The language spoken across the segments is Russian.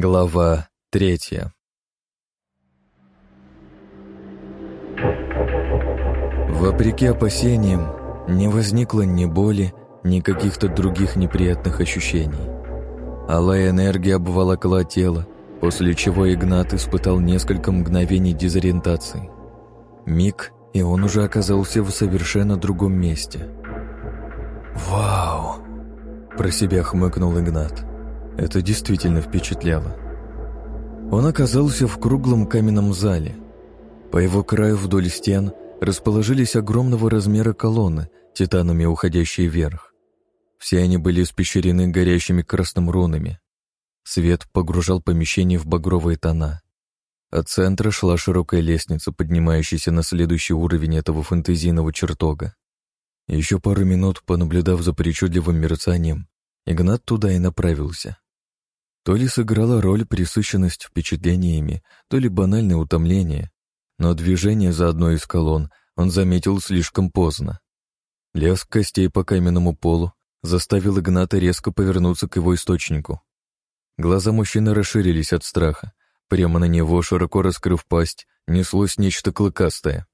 Глава третья Вопреки опасениям, не возникло ни боли, ни каких-то других неприятных ощущений. Алая энергия обволокла тело, после чего Игнат испытал несколько мгновений дезориентации. Миг, и он уже оказался в совершенно другом месте. «Вау!» – про себя хмыкнул Игнат. Это действительно впечатляло. Он оказался в круглом каменном зале. По его краю вдоль стен расположились огромного размера колонны, титанами уходящие вверх. Все они были испещрены горящими красным рунами. Свет погружал помещение в багровые тона. От центра шла широкая лестница, поднимающаяся на следующий уровень этого фэнтезийного чертога. Еще пару минут, понаблюдав за причудливым мерцанием, Игнат туда и направился. То ли сыграла роль присыщенность впечатлениями, то ли банальное утомление, но движение за одной из колонн он заметил слишком поздно. Лязг костей по каменному полу заставил Игната резко повернуться к его источнику. Глаза мужчины расширились от страха. Прямо на него, широко раскрыв пасть, неслось нечто клыкастое.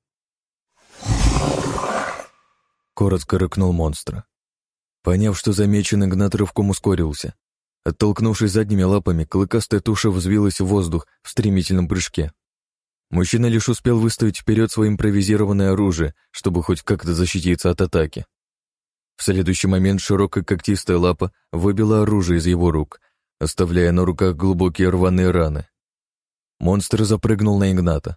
Коротко рыкнул монстра. Поняв, что замечен, Игнат рывком ускорился. Оттолкнувшись задними лапами, клыкастая туша взвилась в воздух в стремительном прыжке. Мужчина лишь успел выставить вперед свое импровизированное оружие, чтобы хоть как-то защититься от атаки. В следующий момент широкая когтистая лапа выбила оружие из его рук, оставляя на руках глубокие рваные раны. Монстр запрыгнул на Игната.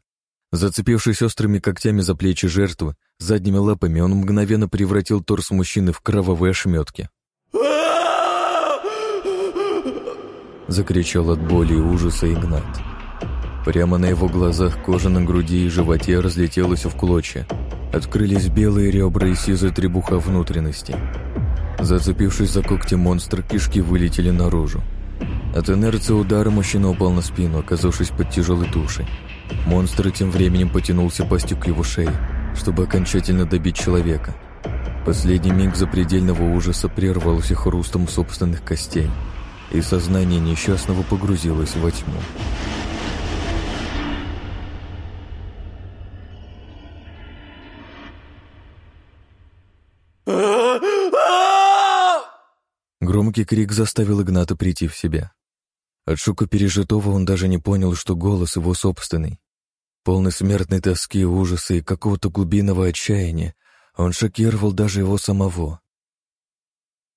Зацепившись острыми когтями за плечи жертвы, задними лапами он мгновенно превратил торс мужчины в кровавые ошметки. Закричал от боли и ужаса Игнат. Прямо на его глазах кожа на груди и животе разлетелась в клочья. Открылись белые ребра и сизая требуха внутренности. Зацепившись за когти монстра, кишки вылетели наружу. От инерции удара мужчина упал на спину, оказавшись под тяжелой тушей. Монстр тем временем потянулся пастью к его шее, чтобы окончательно добить человека. Последний миг запредельного ужаса прервался хрустом собственных костей и сознание несчастного погрузилось во тьму. Громкий крик заставил Игната прийти в себя. От шока пережитого он даже не понял, что голос его собственный. Полный смертной тоски, ужаса и какого-то глубинного отчаяния, он шокировал даже его самого.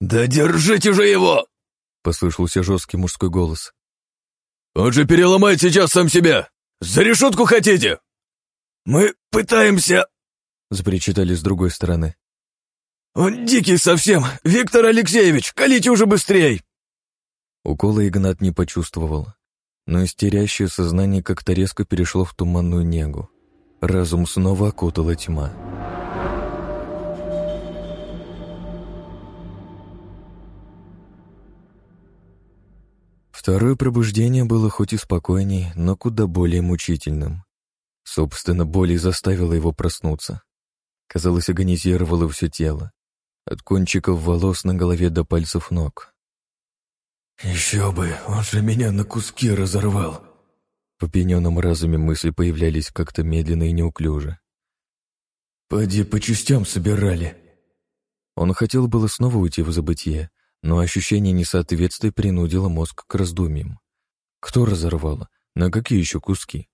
«Да держите же его!» — послышался жесткий мужской голос. «Он же переломает сейчас сам себя! За решетку хотите?» «Мы пытаемся...» — запричитали с другой стороны. «Он дикий совсем! Виктор Алексеевич, колите уже быстрей!» Укола Игнат не почувствовал, но истерящее сознание как-то резко перешло в туманную негу. Разум снова окутала тьма. Второе пробуждение было хоть и спокойней, но куда более мучительным. Собственно, боль и заставила его проснуться. Казалось, агонизировало все тело. От кончиков волос на голове до пальцев ног. «Еще бы, он же меня на куски разорвал!» В опьяненном разуме мысли появлялись как-то медленно и неуклюже. «Поди по частям собирали!» Он хотел было снова уйти в забытье, но ощущение несоответствия принудило мозг к раздумьям. Кто разорвало? На какие еще куски?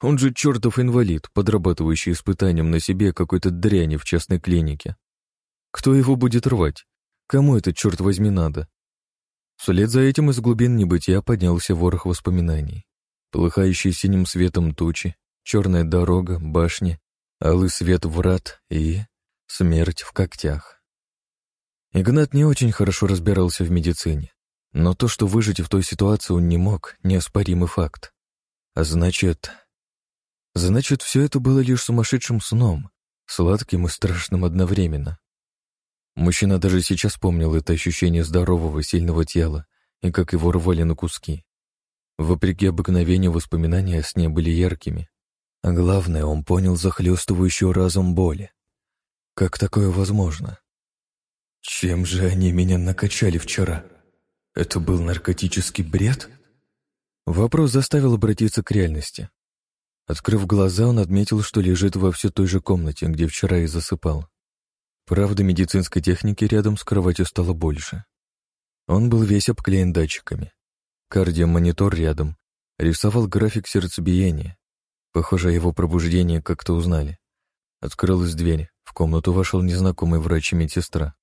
Он же чертов инвалид, подрабатывающий испытанием на себе какой-то дряни в частной клинике. Кто его будет рвать? Кому это, черт возьми, надо? Вслед за этим из глубин небытия поднялся ворох воспоминаний. Полыхающие синим светом тучи, черная дорога, башня, алый свет врат и смерть в когтях. Игнат не очень хорошо разбирался в медицине, но то, что выжить в той ситуации он не мог, неоспоримый факт. А значит... Значит, все это было лишь сумасшедшим сном, сладким и страшным одновременно. Мужчина даже сейчас помнил это ощущение здорового, сильного тела и как его рвали на куски. Вопреки обыкновению воспоминания о сне были яркими. А главное, он понял захлестывающую разум боли. Как такое возможно? Чем же они меня накачали вчера? Это был наркотический бред? Вопрос заставил обратиться к реальности. Открыв глаза, он отметил, что лежит во все той же комнате, где вчера и засыпал. Правда, медицинской техники рядом с кроватью стало больше. Он был весь обклеен датчиками. Кардиомонитор рядом рисовал график сердцебиения. Похоже, его пробуждении как-то узнали. Открылась дверь, в комнату вошел незнакомый врач и медсестра.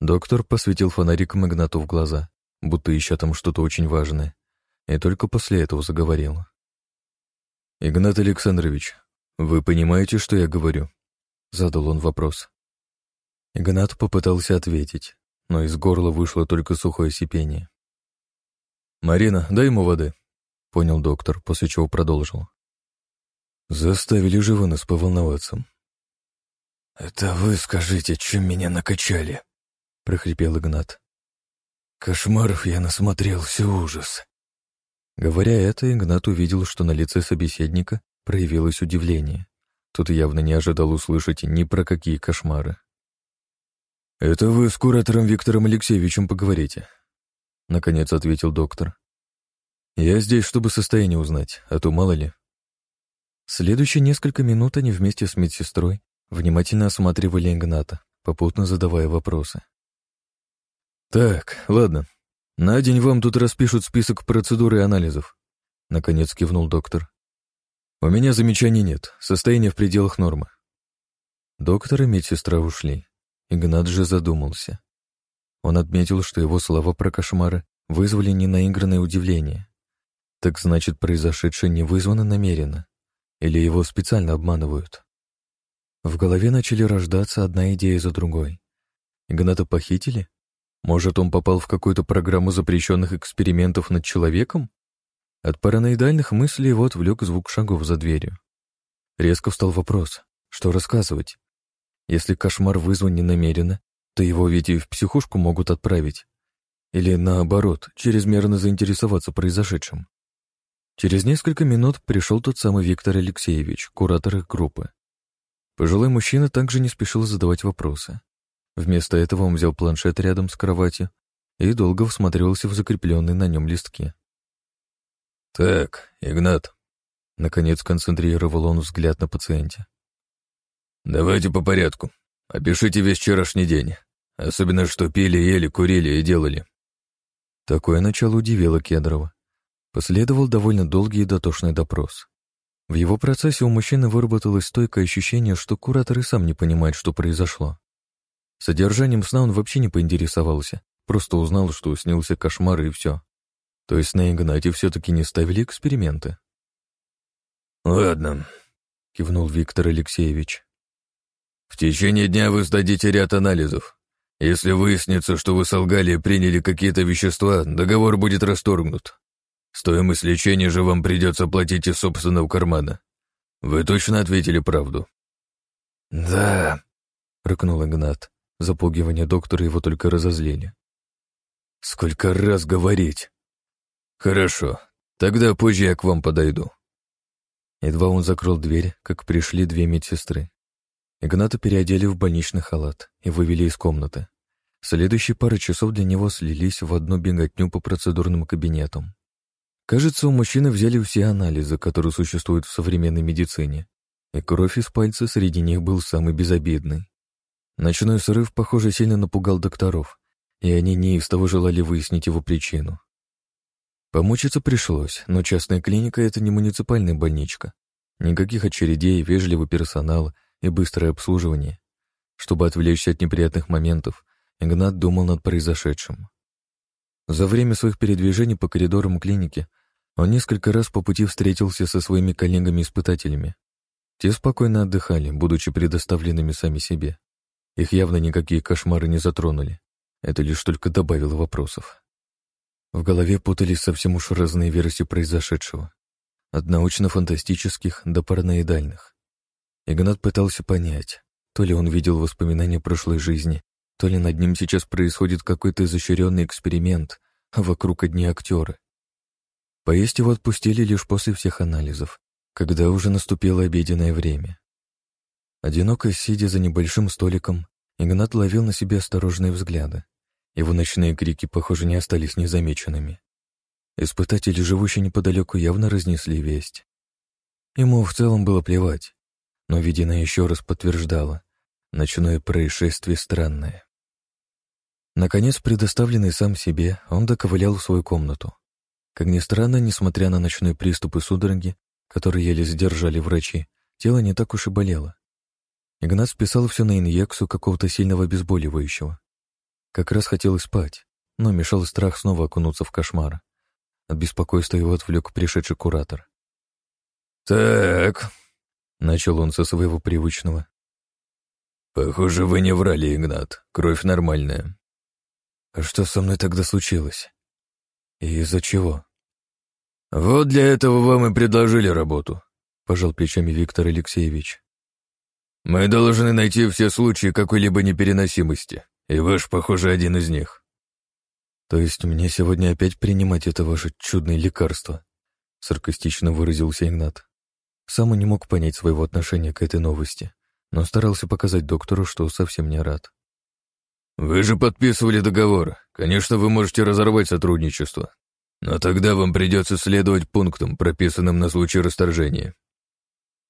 Доктор посветил фонариком Игнату в глаза, будто ища там что-то очень важное, и только после этого заговорил. «Игнат Александрович, вы понимаете, что я говорю?» — задал он вопрос. Игнат попытался ответить, но из горла вышло только сухое сипение. «Марина, дай ему воды», — понял доктор, после чего продолжил. «Заставили же вы нас поволноваться». «Это вы скажите, чем меня накачали?» — прохрипел Игнат. «Кошмаров я насмотрелся ужас. Говоря это, Игнат увидел, что на лице собеседника проявилось удивление. Тот явно не ожидал услышать ни про какие кошмары. «Это вы с куратором Виктором Алексеевичем поговорите», — наконец ответил доктор. «Я здесь, чтобы состояние узнать, а то мало ли». Следующие несколько минут они вместе с медсестрой внимательно осматривали Игната, попутно задавая вопросы. «Так, ладно, «На день вам тут распишут список процедур и анализов», — наконец кивнул доктор. «У меня замечаний нет, состояние в пределах нормы». Доктор и медсестра ушли. Игнат же задумался. Он отметил, что его слова про кошмары вызвали ненаигранное удивление. Так значит, произошедшее не вызвано намеренно. Или его специально обманывают. В голове начали рождаться одна идея за другой. Игната похитили? Может, он попал в какую-то программу запрещенных экспериментов над человеком? От параноидальных мыслей его отвлек звук шагов за дверью. Резко встал вопрос, что рассказывать? Если кошмар вызван ненамеренно, то его ведь и в психушку могут отправить. Или наоборот, чрезмерно заинтересоваться произошедшим. Через несколько минут пришел тот самый Виктор Алексеевич, куратор их группы. Пожилой мужчина также не спешил задавать вопросы. Вместо этого он взял планшет рядом с кроватью и долго всматривался в закрепленные на нем листки. «Так, Игнат», — наконец концентрировал он взгляд на пациенте. «Давайте по порядку. Опишите весь вчерашний день. Особенно, что пили, ели, курили и делали». Такое начало удивило Кедрова. Последовал довольно долгий и дотошный допрос. В его процессе у мужчины выработалось стойкое ощущение, что куратор и сам не понимает, что произошло. Содержанием сна он вообще не поинтересовался, просто узнал, что снился кошмар и все. То есть на Игнате все-таки не ставили эксперименты. «Ладно», — кивнул Виктор Алексеевич. «В течение дня вы сдадите ряд анализов. Если выяснится, что вы солгали и приняли какие-то вещества, договор будет расторгнут. Стоимость лечения же вам придется платить из собственного кармана. Вы точно ответили правду?» «Да», — рыкнул Игнат. Запугивания доктора его только разозлили. «Сколько раз говорить?» «Хорошо, тогда позже я к вам подойду». Едва он закрыл дверь, как пришли две медсестры. Игната переодели в больничный халат и вывели из комнаты. Следующие пары часов для него слились в одну беготню по процедурным кабинетам. Кажется, у мужчины взяли все анализы, которые существуют в современной медицине, и кровь из пальца среди них был самый безобидный. Ночной срыв, похоже, сильно напугал докторов, и они неистово желали выяснить его причину. Помучиться пришлось, но частная клиника — это не муниципальная больничка. Никаких очередей, вежливый персонал и быстрое обслуживание. Чтобы отвлечься от неприятных моментов, Игнат думал над произошедшим. За время своих передвижений по коридорам клиники он несколько раз по пути встретился со своими коллегами-испытателями. Те спокойно отдыхали, будучи предоставленными сами себе. Их явно никакие кошмары не затронули. Это лишь только добавило вопросов. В голове путались совсем уж разные версии произошедшего. От научно-фантастических до параноидальных. Игнат пытался понять, то ли он видел воспоминания прошлой жизни, то ли над ним сейчас происходит какой-то изощренный эксперимент, а вокруг одни актеры. Поесть его отпустили лишь после всех анализов, когда уже наступило обеденное время. Одиноко сидя за небольшим столиком, Игнат ловил на себе осторожные взгляды. Его ночные крики, похоже, не остались незамеченными. Испытатели, живущие неподалеку, явно разнесли весть. Ему в целом было плевать, но виденное еще раз подтверждало. Ночное происшествие странное. Наконец, предоставленный сам себе, он доковылял в свою комнату. Как ни странно, несмотря на ночной приступ и судороги, которые еле сдержали врачи, тело не так уж и болело. Игнат списал все на инъекцию какого-то сильного обезболивающего. Как раз хотел спать, но мешал страх снова окунуться в кошмар. От беспокойства его отвлек пришедший куратор. «Так», — начал он со своего привычного. «Похоже, вы не врали, Игнат. Кровь нормальная. А что со мной тогда случилось? И из-за чего? Вот для этого вам и предложили работу, пожал плечами Виктор Алексеевич. Мы должны найти все случаи какой-либо непереносимости, и ваш, похоже, один из них. То есть мне сегодня опять принимать это ваше чудное лекарство? Саркастично выразился Игнат. Сам он не мог понять своего отношения к этой новости, но старался показать доктору, что совсем не рад. «Вы же подписывали договор. Конечно, вы можете разорвать сотрудничество. Но тогда вам придется следовать пунктам, прописанным на случай расторжения».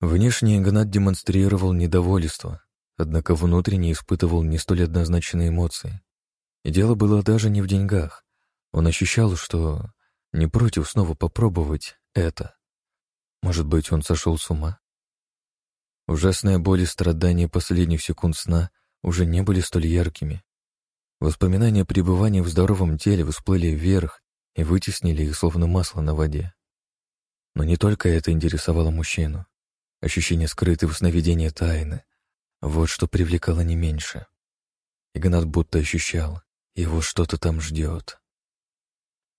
Внешне Игнат демонстрировал недовольство, однако внутренне испытывал не столь однозначные эмоции. И дело было даже не в деньгах. Он ощущал, что не против снова попробовать это. Может быть, он сошел с ума? Ужасная боль и страдания последних секунд сна уже не были столь яркими. Воспоминания о пребывании в здоровом теле всплыли вверх и вытеснили их словно масло на воде. Но не только это интересовало мужчину. Ощущение скрытой в сновидении тайны. Вот что привлекало не меньше. Игнат будто ощущал, его что-то там ждет.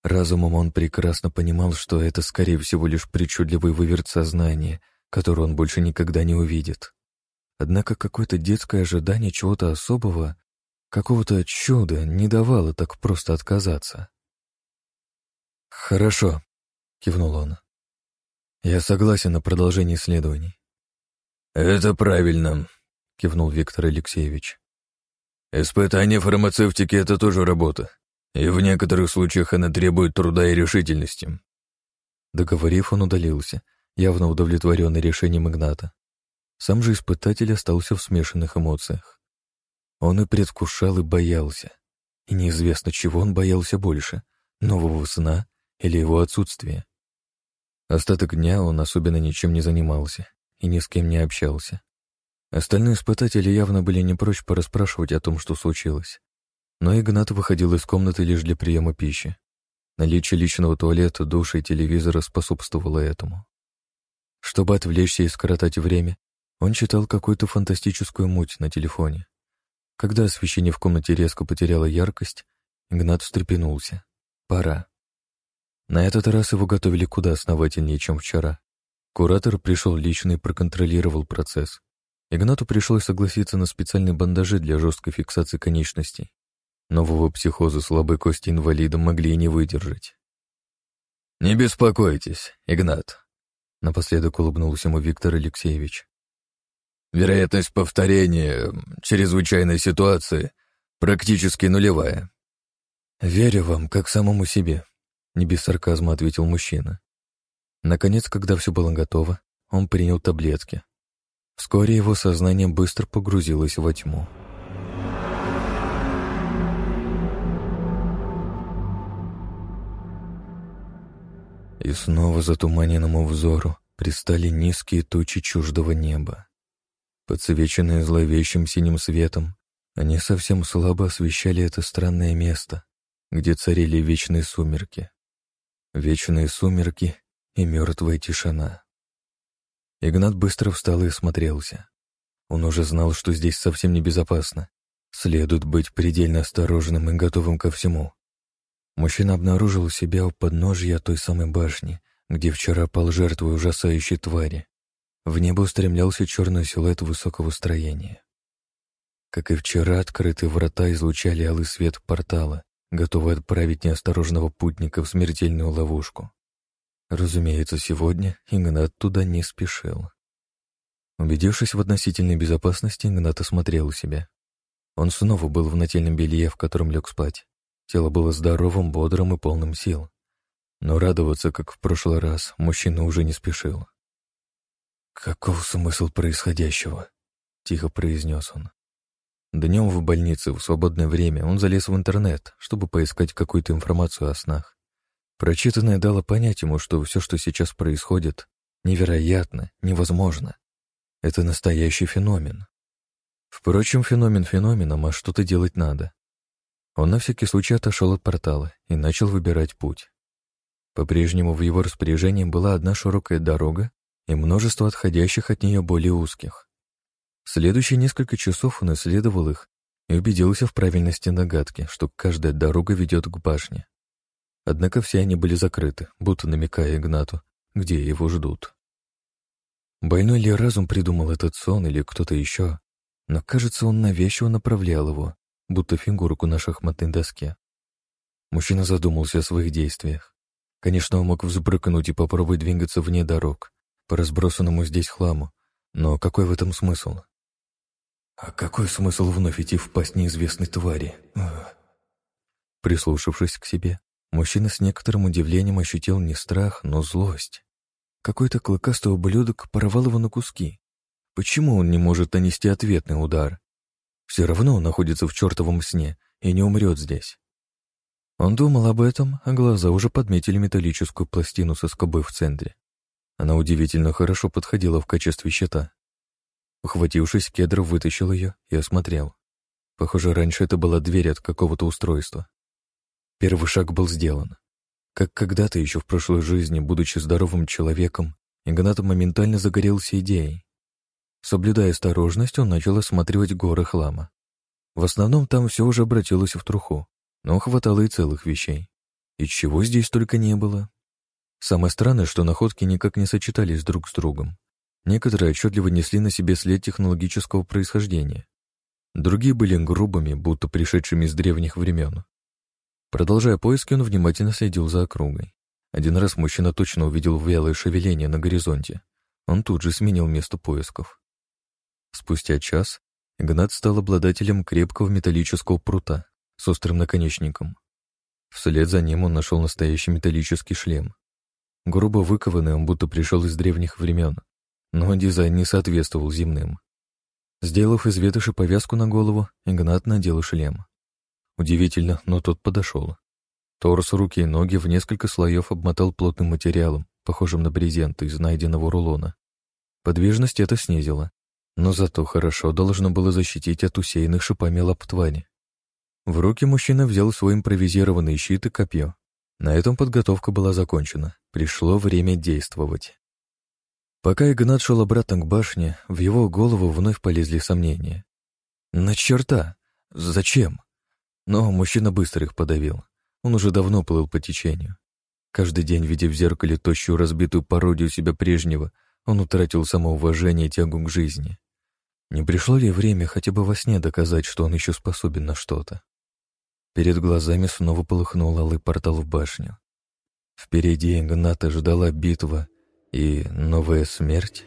Разумом он прекрасно понимал, что это, скорее всего, лишь причудливый выверт сознания, который он больше никогда не увидит. Однако какое-то детское ожидание чего-то особого Какого-то чуда не давало так просто отказаться. «Хорошо», — кивнул он. «Я согласен на продолжение исследований». «Это правильно», — кивнул Виктор Алексеевич. «Испытание фармацевтики — это тоже работа, и в некоторых случаях она требует труда и решительности». Договорив, он удалился, явно удовлетворенный решением Игната. Сам же испытатель остался в смешанных эмоциях. Он и предвкушал, и боялся. И неизвестно, чего он боялся больше — нового сна или его отсутствия. Остаток дня он особенно ничем не занимался и ни с кем не общался. Остальные испытатели явно были не прочь порасспрашивать о том, что случилось. Но Игнат выходил из комнаты лишь для приема пищи. Наличие личного туалета, душа и телевизора способствовало этому. Чтобы отвлечься и скоротать время, он читал какую-то фантастическую муть на телефоне. Когда освещение в комнате резко потеряло яркость, Игнат встрепенулся. Пора. На этот раз его готовили куда основательнее, чем вчера. Куратор пришел лично и проконтролировал процесс. Игнату пришлось согласиться на специальные бандажи для жесткой фиксации конечностей. Нового психоза слабой кости инвалида могли и не выдержать. «Не беспокойтесь, Игнат», — напоследок улыбнулся ему Виктор Алексеевич. Вероятность повторения чрезвычайной ситуации практически нулевая. «Верю вам, как самому себе», — не без сарказма ответил мужчина. Наконец, когда все было готово, он принял таблетки. Вскоре его сознание быстро погрузилось во тьму. И снова затуманенному взору пристали низкие тучи чуждого неба. Подсвеченные зловещим синим светом, они совсем слабо освещали это странное место, где царили вечные сумерки. Вечные сумерки и мертвая тишина. Игнат быстро встал и осмотрелся. Он уже знал, что здесь совсем небезопасно. Следует быть предельно осторожным и готовым ко всему. Мужчина обнаружил себя у подножья той самой башни, где вчера пал жертвой ужасающей твари. В небо устремлялся черный силуэт высокого строения. Как и вчера, открытые врата излучали алый свет портала, готовый отправить неосторожного путника в смертельную ловушку. Разумеется, сегодня Игнат туда не спешил. Убедившись в относительной безопасности, Игнат осмотрел себя. Он снова был в нательном белье, в котором лег спать. Тело было здоровым, бодрым и полным сил. Но радоваться, как в прошлый раз, мужчина уже не спешил. «Каков смысл происходящего?» — тихо произнес он. Днем в больнице в свободное время он залез в интернет, чтобы поискать какую-то информацию о снах. Прочитанное дало понять ему, что все, что сейчас происходит, невероятно, невозможно. Это настоящий феномен. Впрочем, феномен феноменом, а что-то делать надо. Он на всякий случай отошел от портала и начал выбирать путь. По-прежнему в его распоряжении была одна широкая дорога и множество отходящих от нее более узких. Следующие несколько часов он исследовал их и убедился в правильности догадки, что каждая дорога ведет к башне. Однако все они были закрыты, будто намекая Игнату, где его ждут. Больной ли разум придумал этот сон или кто-то еще, но, кажется, он навязчиво направлял его, будто фигурку на шахматной доске. Мужчина задумался о своих действиях. Конечно, он мог взбрыкнуть и попробовать двигаться вне дорог, по разбросанному здесь хламу, но какой в этом смысл? А какой смысл вновь идти в пасть неизвестной твари? Ах. Прислушавшись к себе, мужчина с некоторым удивлением ощутил не страх, но злость. Какой-то клыкастый ублюдок порвал его на куски. Почему он не может нанести ответный удар? Все равно он находится в чертовом сне и не умрет здесь. Он думал об этом, а глаза уже подметили металлическую пластину со скобой в центре. Она удивительно хорошо подходила в качестве щита. Ухватившись, Кедр вытащил ее и осмотрел. Похоже, раньше это была дверь от какого-то устройства. Первый шаг был сделан. Как когда-то еще в прошлой жизни, будучи здоровым человеком, Игнат моментально загорелся идеей. Соблюдая осторожность, он начал осматривать горы хлама. В основном там все уже обратилось в труху, но хватало и целых вещей. И чего здесь только не было. Самое странное, что находки никак не сочетались друг с другом. Некоторые отчетливо несли на себе след технологического происхождения. Другие были грубыми, будто пришедшими из древних времен. Продолжая поиски, он внимательно следил за округой. Один раз мужчина точно увидел вялое шевеление на горизонте. Он тут же сменил место поисков. Спустя час Игнат стал обладателем крепкого металлического прута с острым наконечником. Вслед за ним он нашел настоящий металлический шлем. Грубо выкованный, он будто пришел из древних времен, но дизайн не соответствовал земным. Сделав из ветоши повязку на голову, Игнат надел шлем. Удивительно, но тот подошел. Торс, руки и ноги в несколько слоев обмотал плотным материалом, похожим на брезент из найденного рулона. Подвижность это снизило, но зато хорошо должно было защитить от усеянных шипами лап твари. В руки мужчина взял свой импровизированный щит и копье. На этом подготовка была закончена. Пришло время действовать. Пока Игнат шел обратно к башне, в его голову вновь полезли сомнения. На черта? Зачем? Но мужчина быстро их подавил. Он уже давно плыл по течению. Каждый день, видя в зеркале тощую разбитую пародию себя прежнего, он утратил самоуважение и тягу к жизни. Не пришло ли время хотя бы во сне доказать, что он еще способен на что-то? Перед глазами снова полыхнул алый портал в башню. Впереди Игната ждала битва и новая смерть.